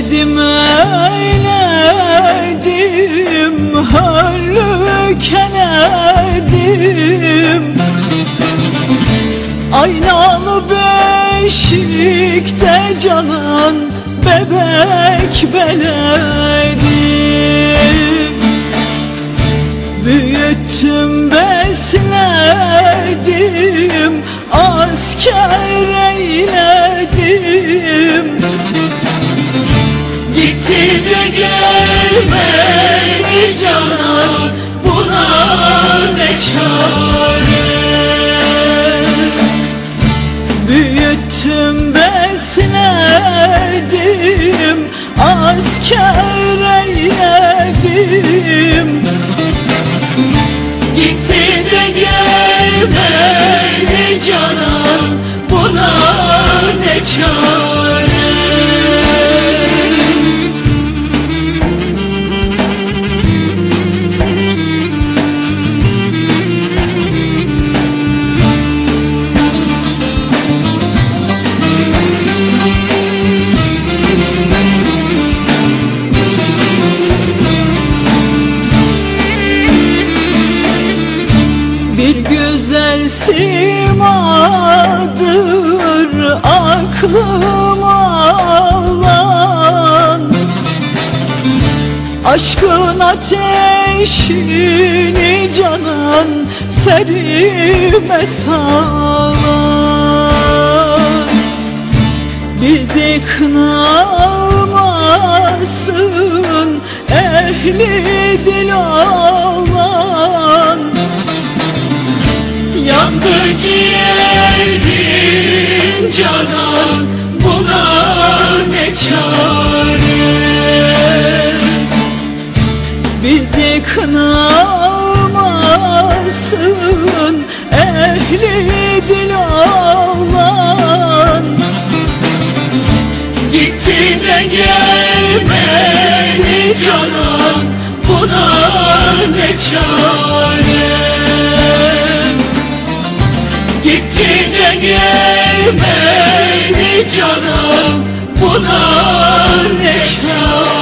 Eyledim eyledim Hörlüken edim Aynalı beşikte canan Bebek beledim Büyüttüm besledim Asker eyledim. Gitti de gelmedi canan buna ne çare? Büyüttüm besledim asker eyledim Gitti de gelmedi canan buna ne çare Bir güzel simadır aklıma alan. Aşkın ateşini canan serime salan. Bizi kınamasın ehli dil Yandı ciğerim canan buna ne çare? Bizi kınamasın ehli dil olan. Gitti de gelmedi canan buna ne çare de gelmedi canım Pınar Esra